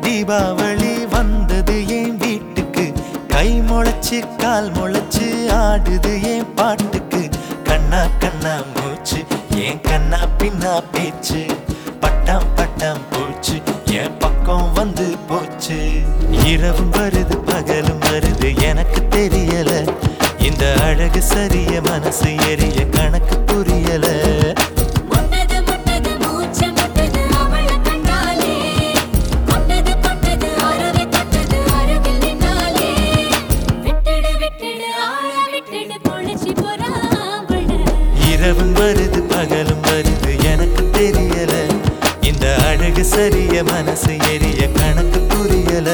தீபாவளி வந்தது என் வீட்டுக்கு? கை முளைச்சு கால் முளைச்சு ஆடுது என் பாட்டுக்கு? கண்ணா கண்ணா மூச்சு என் கண்ணா பின்னா பேச்சு? பட்டாம் பட்டாம் போச்சு என் பக்கம் வந்து போச்சு. இரவும் வருது பகலும் வருது எனக்கு தெரியல. இந்த அழகு சரிய மனசு எரிய கணக்கு புரியல. இரவும் வருது பகலும் வருது எனக்கு தெரியல. இந்த அழகு சரிய மனசு எரிய கணக்கு புரியல.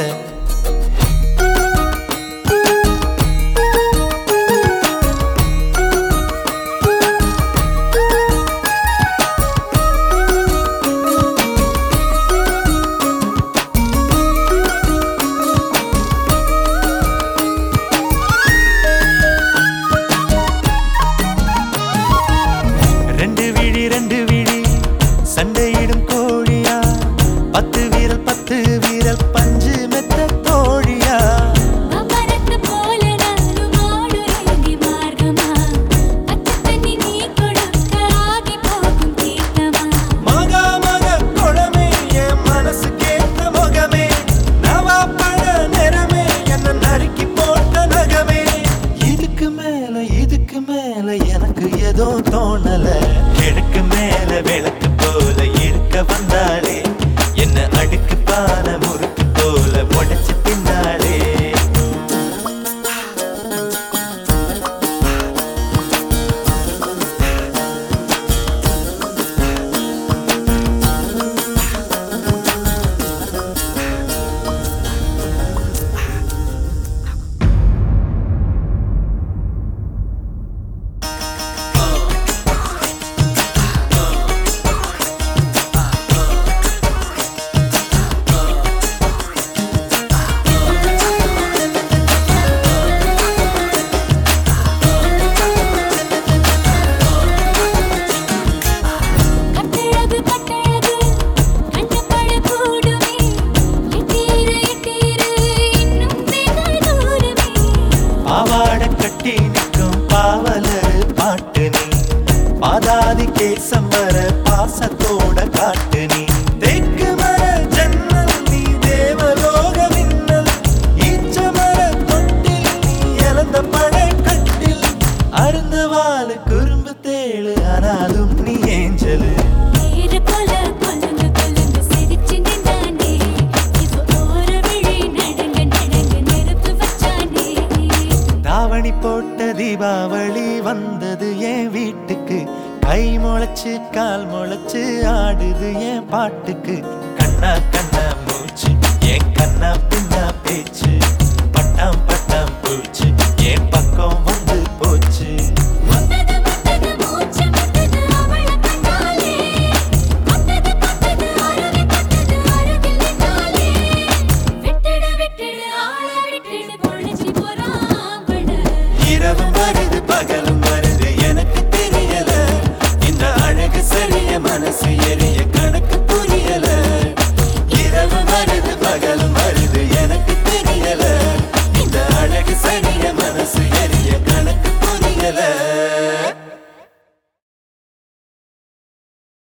சண்டையிடும் கோழியா? பத்து வீரல் பத்து வீரல் பஞ்சு மெத்த இதுக்கு மேல எனக்கு ஏதோ தோணல. கிழக்கு மேல விளக்கு got பாதாதி கேசம் வர பாசத்தோட காட்டு நீ. தெற்கு மர ஜன்னல் நீ தேவலோக மின்னல். ஈச்ச மர தொட்டில் நீ இழந்த பட கட்டில் அருந்த வாழ குறும்பு தேழு ஆனாலும் நீ ஏஞ்சலு. தாவணி போட்ட தீபாவளி வந்தது என் வீட்டுக்கு. கை முளைச்சு கால் முளைச்சு ஆடுது என் பாட்டுக்கு. கண்ணா கண்ணா.